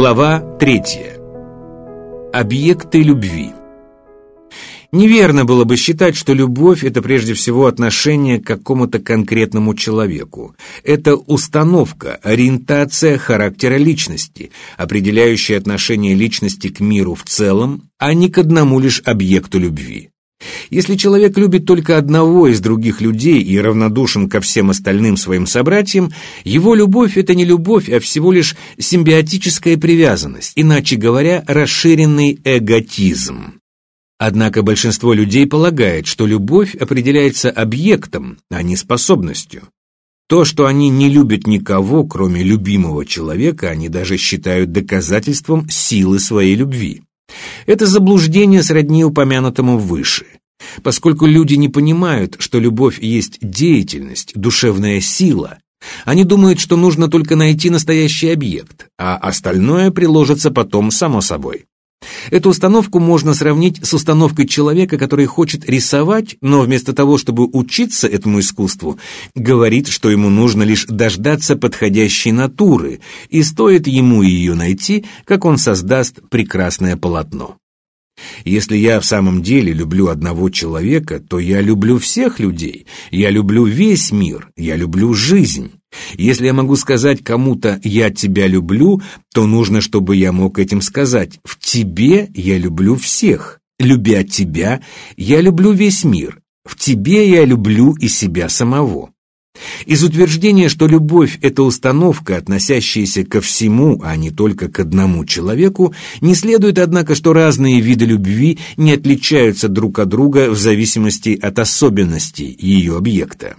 Глава третья. Объекты любви. Неверно было бы считать, что любовь – это прежде всего отношение к какому-то конкретному человеку. Это установка, ориентация характера личности, определяющая отношение личности к миру в целом, а не к одному лишь объекту любви. Если человек любит только одного из других людей и равнодушен ко всем остальным своим собратьям, его любовь – это не любовь, а всего лишь симбиотическая привязанность, иначе говоря, расширенный эготизм. Однако большинство людей полагает, что любовь определяется объектом, а не способностью. То, что они не любят никого, кроме любимого человека, они даже считают доказательством силы своей любви. Это заблуждение сродни упомянутому выше. Поскольку люди не понимают, что любовь есть деятельность, душевная сила, они думают, что нужно только найти настоящий объект, а остальное приложится потом само собой. Эту установку можно сравнить с установкой человека, который хочет рисовать, но вместо того, чтобы учиться этому искусству, говорит, что ему нужно лишь дождаться подходящей натуры, и стоит ему ее найти, как он создаст прекрасное полотно. Если я в самом деле люблю одного человека, то я люблю всех людей, я люблю весь мир, я люблю жизнь. Если я могу сказать кому-то «я тебя люблю», то нужно, чтобы я мог этим сказать «в тебе я люблю всех». Любя тебя, я люблю весь мир. В тебе я люблю и себя самого. Из утверждения, что любовь – это установка, относящаяся ко всему, а не только к одному человеку, не следует, однако, что разные виды любви не отличаются друг от друга в зависимости от особенностей ее объекта.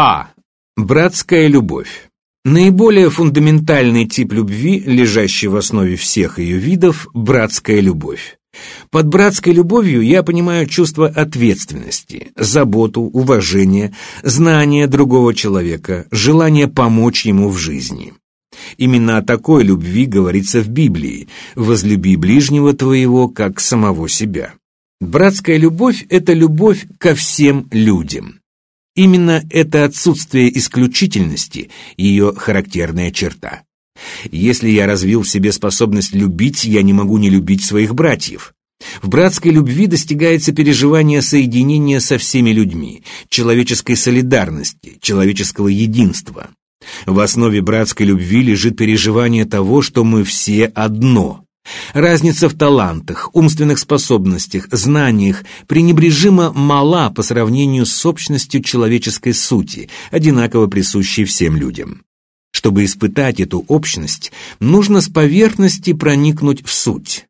А. Братская любовь. Наиболее фундаментальный тип любви, лежащий в основе всех ее видов – братская любовь. Под братской любовью я понимаю чувство ответственности, заботу, уважение, знание другого человека, желание помочь ему в жизни. Именно о такой любви говорится в Библии «возлюби ближнего твоего, как самого себя». Братская любовь – это любовь ко всем людям. Именно это отсутствие исключительности – ее характерная черта. Если я развил в себе способность любить, я не могу не любить своих братьев. В братской любви достигается переживание соединения со всеми людьми, человеческой солидарности, человеческого единства. В основе братской любви лежит переживание того, что мы все одно. Разница в талантах, умственных способностях, знаниях пренебрежимо мала по сравнению с общностью человеческой сути, одинаково присущей всем людям. Чтобы испытать эту общность, нужно с поверхности проникнуть в суть.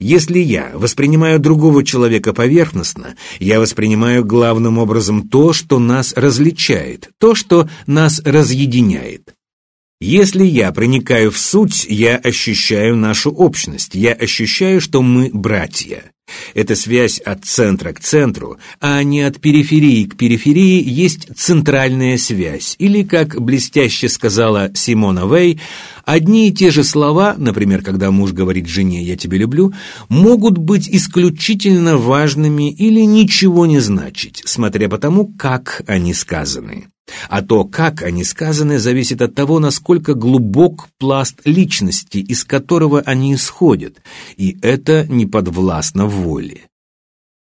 Если я воспринимаю другого человека поверхностно, я воспринимаю главным образом то, что нас различает, то, что нас разъединяет. Если я проникаю в суть, я ощущаю нашу общность, я ощущаю, что мы братья. Эта связь от центра к центру, а не от периферии к периферии, есть центральная связь, или, как блестяще сказала Симона Вей, одни и те же слова, например, когда муж говорит жене «я тебя люблю», могут быть исключительно важными или ничего не значить, смотря по тому, как они сказаны. А то, как они сказаны, зависит от того, насколько глубок пласт личности, из которого они исходят, и это не подвластно воле.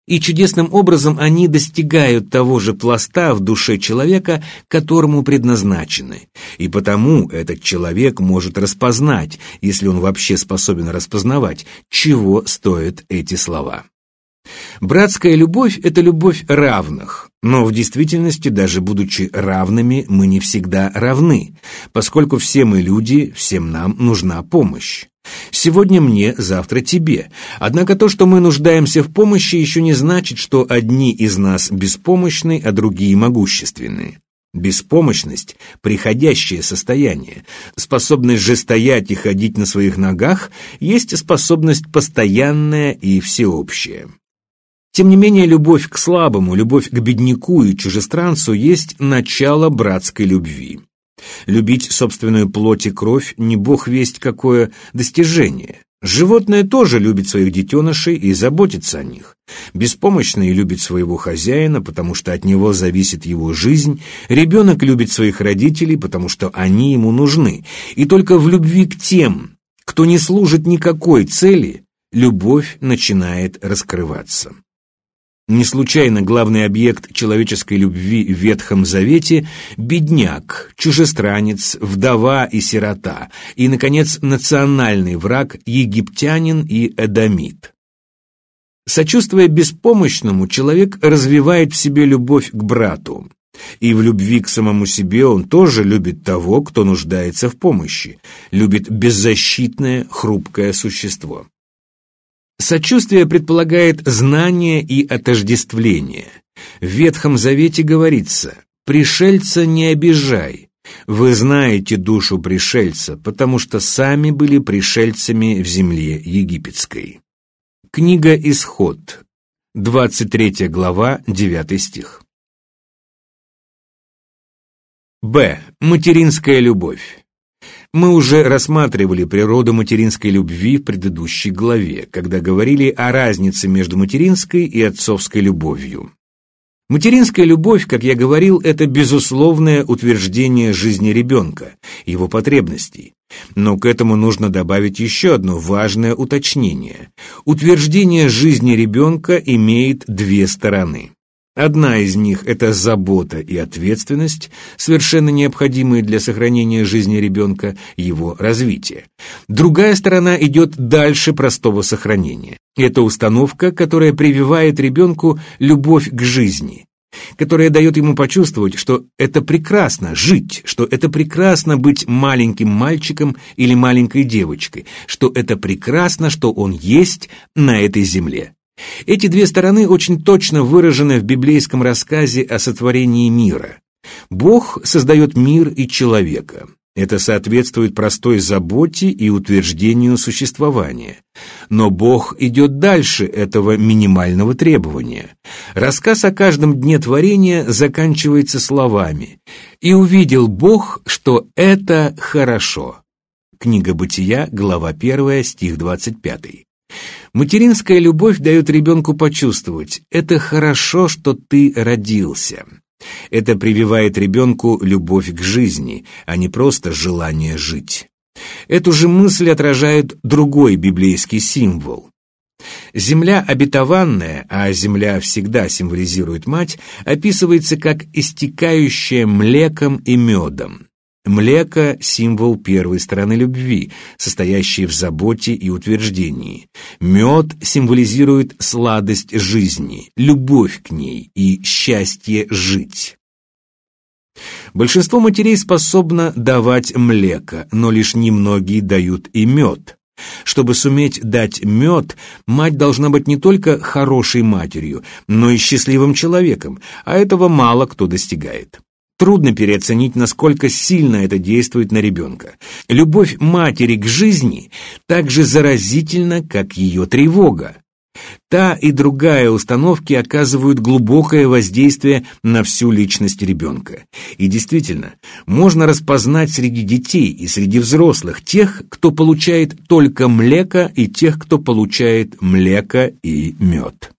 И чудесным образом они достигают того же пласта в душе человека, которому предназначены. И потому этот человек может распознать, если он вообще способен распознавать, чего стоят эти слова. Братская любовь – это любовь равных, но в действительности, даже будучи равными, мы не всегда равны, поскольку все мы люди, всем нам нужна помощь. Сегодня мне, завтра тебе. Однако то, что мы нуждаемся в помощи, еще не значит, что одни из нас беспомощны, а другие могущественны. Беспомощность – приходящее состояние. Способность же стоять и ходить на своих ногах есть способность постоянная и всеобщая. Тем не менее, любовь к слабому, любовь к бедняку и чужестранцу есть начало братской любви. Любить собственную плоть и кровь не бог весть какое достижение. Животное тоже любит своих детенышей и заботится о них. Беспомощный любит своего хозяина, потому что от него зависит его жизнь. Ребенок любит своих родителей, потому что они ему нужны. И только в любви к тем, кто не служит никакой цели, любовь начинает раскрываться. Не случайно главный объект человеческой любви в Ветхом Завете – бедняк, чужестранец, вдова и сирота, и, наконец, национальный враг – египтянин и эдомит. Сочувствуя беспомощному, человек развивает в себе любовь к брату. И в любви к самому себе он тоже любит того, кто нуждается в помощи, любит беззащитное, хрупкое существо. Сочувствие предполагает знание и отождествление. В Ветхом Завете говорится «пришельца не обижай». Вы знаете душу пришельца, потому что сами были пришельцами в земле египетской. Книга Исход, 23 глава, 9 стих. Б. Материнская любовь. Мы уже рассматривали природу материнской любви в предыдущей главе, когда говорили о разнице между материнской и отцовской любовью. Материнская любовь, как я говорил, это безусловное утверждение жизни ребенка, его потребностей. Но к этому нужно добавить еще одно важное уточнение. Утверждение жизни ребенка имеет две стороны. Одна из них – это забота и ответственность, совершенно необходимые для сохранения жизни ребенка, его развития. Другая сторона идет дальше простого сохранения. Это установка, которая прививает ребенку любовь к жизни, которая дает ему почувствовать, что это прекрасно жить, что это прекрасно быть маленьким мальчиком или маленькой девочкой, что это прекрасно, что он есть на этой земле. Эти две стороны очень точно выражены в библейском рассказе о сотворении мира. Бог создает мир и человека. Это соответствует простой заботе и утверждению существования. Но Бог идет дальше этого минимального требования. Рассказ о каждом дне творения заканчивается словами «И увидел Бог, что это хорошо». Книга Бытия, глава 1, стих 25. Материнская любовь дает ребенку почувствовать «это хорошо, что ты родился». Это прививает ребенку любовь к жизни, а не просто желание жить. Эту же мысль отражает другой библейский символ. Земля обетованная, а земля всегда символизирует мать, описывается как истекающая млеком и медом. Млеко – символ первой стороны любви, состоящей в заботе и утверждении. Мед символизирует сладость жизни, любовь к ней и счастье жить. Большинство матерей способно давать млеко, но лишь немногие дают и мед. Чтобы суметь дать мед, мать должна быть не только хорошей матерью, но и счастливым человеком, а этого мало кто достигает. Трудно переоценить, насколько сильно это действует на ребенка. Любовь матери к жизни так же заразительна, как ее тревога. Та и другая установки оказывают глубокое воздействие на всю личность ребенка. И действительно, можно распознать среди детей и среди взрослых тех, кто получает только млеко, и тех, кто получает млеко и мед.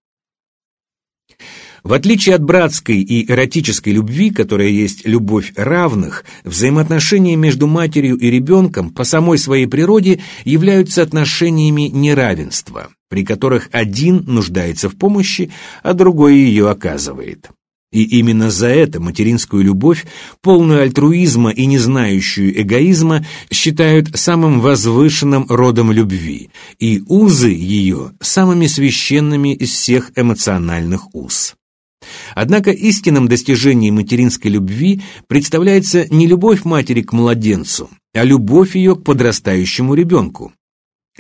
В отличие от братской и эротической любви, которая есть любовь равных, взаимоотношения между матерью и ребенком по самой своей природе являются отношениями неравенства, при которых один нуждается в помощи, а другой ее оказывает. И именно за это материнскую любовь, полную альтруизма и не знающую эгоизма, считают самым возвышенным родом любви, и узы ее самыми священными из всех эмоциональных уз. Однако истинным достижением материнской любви представляется не любовь матери к младенцу, а любовь ее к подрастающему ребенку.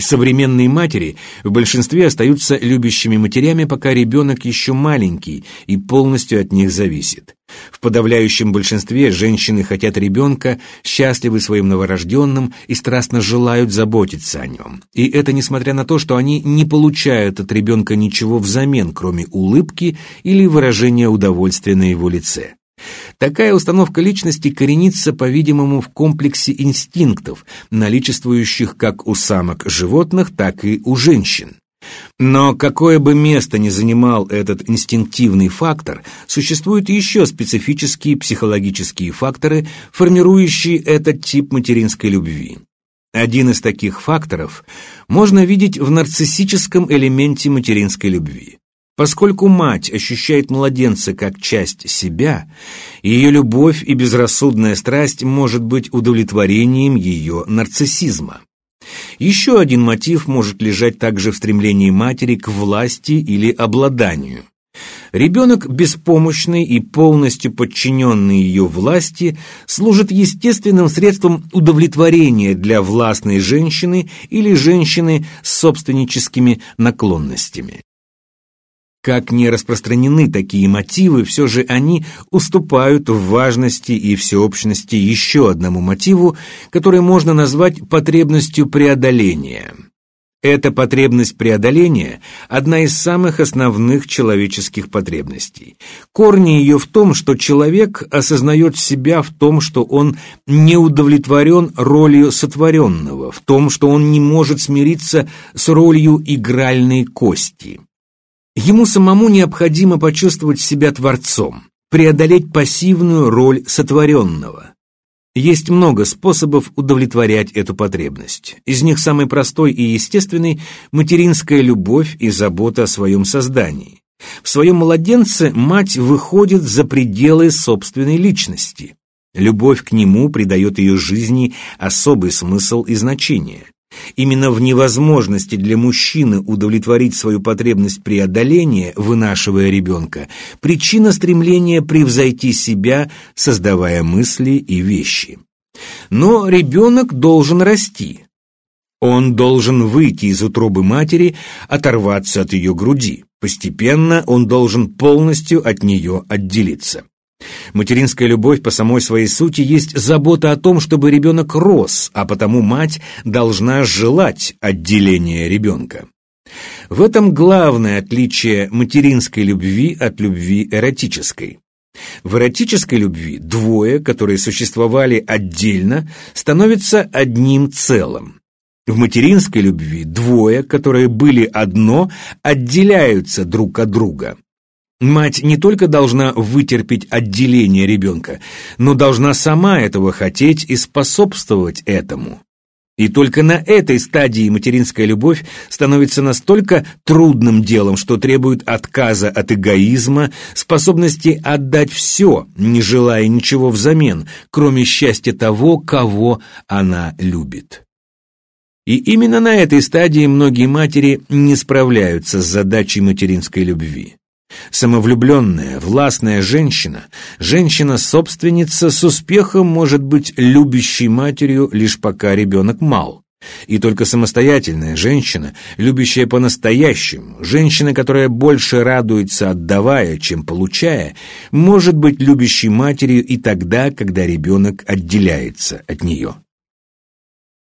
Современные матери в большинстве остаются любящими матерями, пока ребенок еще маленький и полностью от них зависит. В подавляющем большинстве женщины хотят ребенка, счастливы своим новорожденным и страстно желают заботиться о нем. И это несмотря на то, что они не получают от ребенка ничего взамен, кроме улыбки или выражения удовольствия на его лице. Такая установка личности коренится, по-видимому, в комплексе инстинктов, наличествующих как у самок животных, так и у женщин. Но какое бы место ни занимал этот инстинктивный фактор, существуют еще специфические психологические факторы, формирующие этот тип материнской любви. Один из таких факторов можно видеть в нарциссическом элементе материнской любви. Поскольку мать ощущает младенца как часть себя, ее любовь и безрассудная страсть может быть удовлетворением ее нарциссизма. Еще один мотив может лежать также в стремлении матери к власти или обладанию. Ребенок, беспомощный и полностью подчиненный ее власти, служит естественным средством удовлетворения для властной женщины или женщины с собственническими наклонностями. Как не распространены такие мотивы, все же они уступают в важности и всеобщности еще одному мотиву, который можно назвать потребностью преодоления. Эта потребность преодоления – одна из самых основных человеческих потребностей. Корни ее в том, что человек осознает себя в том, что он не удовлетворен ролью сотворенного, в том, что он не может смириться с ролью игральной кости. Ему самому необходимо почувствовать себя творцом, преодолеть пассивную роль сотворенного. Есть много способов удовлетворять эту потребность. Из них самый простой и естественный – материнская любовь и забота о своем создании. В своем младенце мать выходит за пределы собственной личности. Любовь к нему придает ее жизни особый смысл и значение. Именно в невозможности для мужчины удовлетворить свою потребность преодоления, вынашивая ребенка, причина стремления превзойти себя, создавая мысли и вещи. Но ребенок должен расти. Он должен выйти из утробы матери, оторваться от ее груди. Постепенно он должен полностью от нее отделиться. Материнская любовь по самой своей сути есть забота о том, чтобы ребенок рос, а потому мать должна желать отделения ребенка. В этом главное отличие материнской любви от любви эротической. В эротической любви двое, которые существовали отдельно, становятся одним целым. В материнской любви двое, которые были одно, отделяются друг от друга. Мать не только должна вытерпеть отделение ребенка, но должна сама этого хотеть и способствовать этому. И только на этой стадии материнская любовь становится настолько трудным делом, что требует отказа от эгоизма, способности отдать все, не желая ничего взамен, кроме счастья того, кого она любит. И именно на этой стадии многие матери не справляются с задачей материнской любви. Самовлюбленная, властная женщина, женщина-собственница с успехом может быть любящей матерью лишь пока ребенок мал. И только самостоятельная женщина, любящая по-настоящему, женщина, которая больше радуется отдавая, чем получая, может быть любящей матерью и тогда, когда ребенок отделяется от нее.